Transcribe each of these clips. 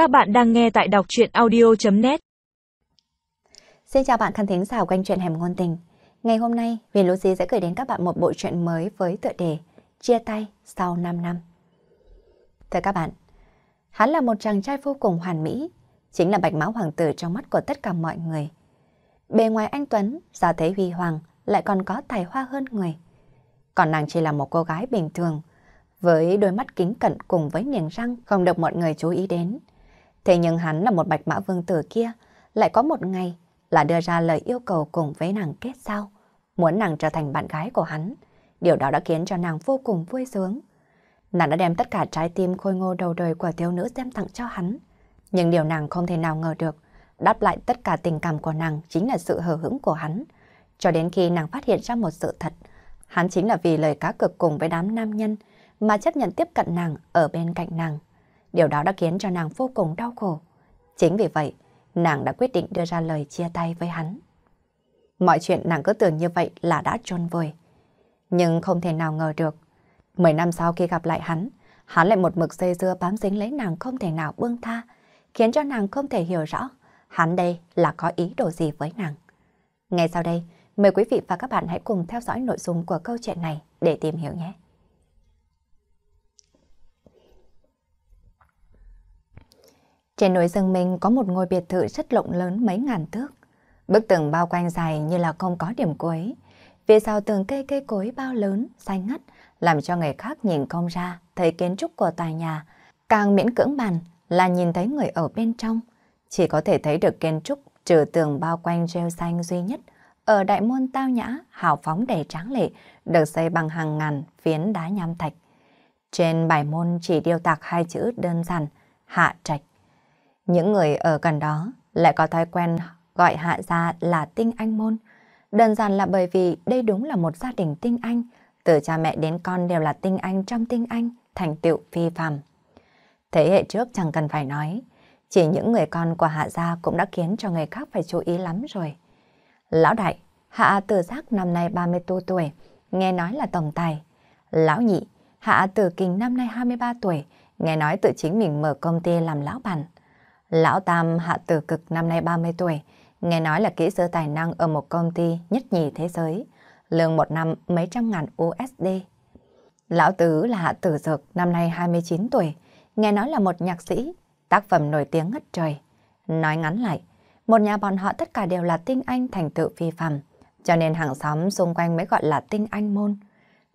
Các bạn đang nghe tại đọc truyện audio.net Xin chào bạn khán thính giả quanh chuyện hẻm ngôn tình. Ngày hôm nay, Huyền Lucy sẽ gửi đến các bạn một bộ truyện mới với tựa đề Chia tay sau 5 năm. Thưa các bạn, hắn là một chàng trai vô cùng hoàn mỹ, chính là bạch mã hoàng tử trong mắt của tất cả mọi người. Bề ngoài anh Tuấn, gia thế huy hoàng, lại còn có tài hoa hơn người. Còn nàng chỉ là một cô gái bình thường, với đôi mắt kính cận cùng với niềng răng không được mọi người chú ý đến. Thế nhưng hắn là một bạch mã vương tử kia, lại có một ngày là đưa ra lời yêu cầu cùng với nàng kết giao, muốn nàng trở thành bạn gái của hắn. Điều đó đã khiến cho nàng vô cùng vui sướng. Nàng đã đem tất cả trái tim khôi ngô đầu đời của thiếu nữ xem tặng cho hắn. Nhưng điều nàng không thể nào ngờ được, đáp lại tất cả tình cảm của nàng chính là sự hờ hững của hắn. Cho đến khi nàng phát hiện ra một sự thật, hắn chính là vì lời cá cực cùng với đám nam nhân mà chấp nhận tiếp cận nàng ở bên cạnh nàng. Điều đó đã khiến cho nàng vô cùng đau khổ. Chính vì vậy, nàng đã quyết định đưa ra lời chia tay với hắn. Mọi chuyện nàng cứ tưởng như vậy là đã trôn vùi. Nhưng không thể nào ngờ được. Mười năm sau khi gặp lại hắn, hắn lại một mực dây dưa bám dính lấy nàng không thể nào buông tha, khiến cho nàng không thể hiểu rõ hắn đây là có ý đồ gì với nàng. Ngay sau đây, mời quý vị và các bạn hãy cùng theo dõi nội dung của câu chuyện này để tìm hiểu nhé. Trên núi rừng mình có một ngôi biệt thự rất rộng lớn mấy ngàn thước. Bức tường bao quanh dài như là không có điểm cuối. Phía sau tường cây cây cối bao lớn, xanh ngắt, làm cho người khác nhìn không ra thấy kiến trúc của tòa nhà. Càng miễn cưỡng bàn là nhìn thấy người ở bên trong. Chỉ có thể thấy được kiến trúc trừ tường bao quanh rêu xanh duy nhất. Ở đại môn tao nhã, hào phóng đầy tráng lệ, được xây bằng hàng ngàn phiến đá nham thạch. Trên bài môn chỉ điêu tạc hai chữ đơn giản, hạ trạch. Những người ở gần đó lại có thói quen gọi hạ gia là tinh anh môn. Đơn giản là bởi vì đây đúng là một gia đình tinh anh, từ cha mẹ đến con đều là tinh anh trong tinh anh, thành tựu phi phàm. Thế hệ trước chẳng cần phải nói, chỉ những người con của hạ gia cũng đã khiến cho người khác phải chú ý lắm rồi. Lão đại, hạ tử giác năm nay 34 tuổi, nghe nói là tổng tài. Lão nhị, hạ tử kinh năm nay 23 tuổi, nghe nói tự chính mình mở công ty làm lão bản. Lão Tam hạ tử cực năm nay 30 tuổi, nghe nói là kỹ sư tài năng ở một công ty nhất nhì thế giới, lương một năm mấy trăm ngàn USD. Lão Tứ là hạ tử dược năm nay 29 tuổi, nghe nói là một nhạc sĩ, tác phẩm nổi tiếng ngất trời. Nói ngắn lại, một nhà bọn họ tất cả đều là tinh anh thành tựu phi phàm, cho nên hàng xóm xung quanh mới gọi là tinh anh môn.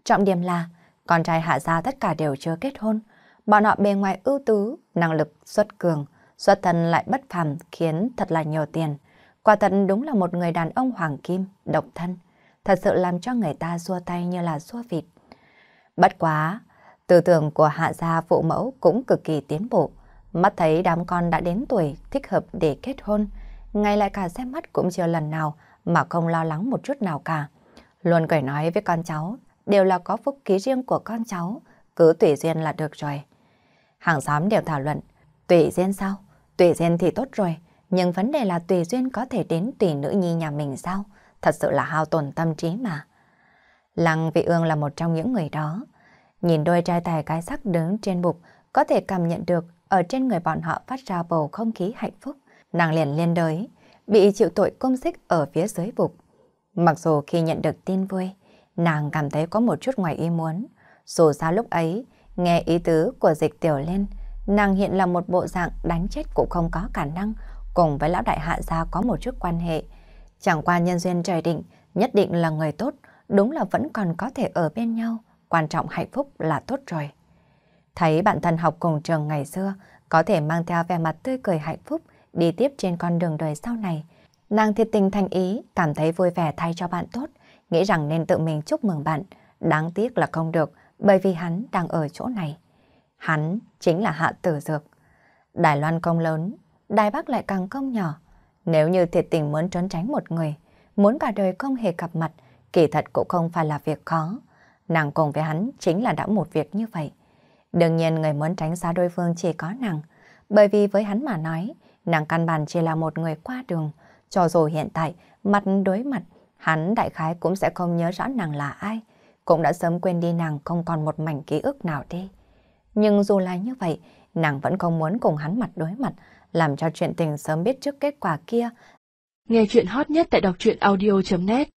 Trọng điểm là, con trai hạ gia tất cả đều chưa kết hôn, bọn họ bề ngoài ưu tú, năng lực xuất cường, xuất thân lại bất phàm khiến thật là nhiều tiền. Quả thật đúng là một người đàn ông hoàng kim, độc thân, thật sự làm cho người ta xua tay như là xua vịt. Bất quá, tư tưởng của hạ gia phụ mẫu cũng cực kỳ tiến bộ. Mắt thấy đám con đã đến tuổi thích hợp để kết hôn, ngay lại cả xem mắt cũng chưa lần nào mà không lo lắng một chút nào cả. Luôn cười nói với con cháu, đều là có phúc ký riêng của con cháu, cứ tùy duyên là được rồi. Hàng xóm đều thảo luận, tùy duyên sao? Tùy duyên thì tốt rồi, nhưng vấn đề là tùy duyên có thể đến tùy nữ nhi nhà mình sao? Thật sự là hao tổn tâm trí mà. Lăng Vị Ương là một trong những người đó. Nhìn đôi trai tài cái sắc đứng trên bục, có thể cảm nhận được ở trên người bọn họ phát ra bầu không khí hạnh phúc. Nàng liền liên đới, bị chịu tội công xích ở phía dưới bục. Mặc dù khi nhận được tin vui, nàng cảm thấy có một chút ngoài ý muốn. Dù sao lúc ấy, nghe ý tứ của dịch tiểu lên, nàng hiện là một bộ dạng đánh chết cũng không có khả năng, cùng với lão đại hạ gia có một chút quan hệ. Chẳng qua nhân duyên trời định, nhất định là người tốt, đúng là vẫn còn có thể ở bên nhau, quan trọng hạnh phúc là tốt rồi. Thấy bạn thân học cùng trường ngày xưa, có thể mang theo vẻ mặt tươi cười hạnh phúc, đi tiếp trên con đường đời sau này. Nàng thiệt tình thành ý, cảm thấy vui vẻ thay cho bạn tốt, nghĩ rằng nên tự mình chúc mừng bạn. Đáng tiếc là không được, bởi vì hắn đang ở chỗ này. Hắn chính là Hạ Tử Dược. Đài Loan công lớn, Đài Bắc lại càng công nhỏ. Nếu như thiệt tình muốn trốn tránh một người, muốn cả đời không hề gặp mặt, kỳ thật cũng không phải là việc khó. Nàng cùng với hắn chính là đã một việc như vậy. Đương nhiên người muốn tránh xa đối phương chỉ có nàng, bởi vì với hắn mà nói, nàng căn bản chỉ là một người qua đường. Cho dù hiện tại, mặt đối mặt, hắn đại khái cũng sẽ không nhớ rõ nàng là ai, cũng đã sớm quên đi nàng không còn một mảnh ký ức nào đi. Nhưng dù là như vậy, nàng vẫn không muốn cùng hắn mặt đối mặt, làm cho chuyện tình sớm biết trước kết quả kia. Nghe chuyện hot nhất tại đọc truyện audio.net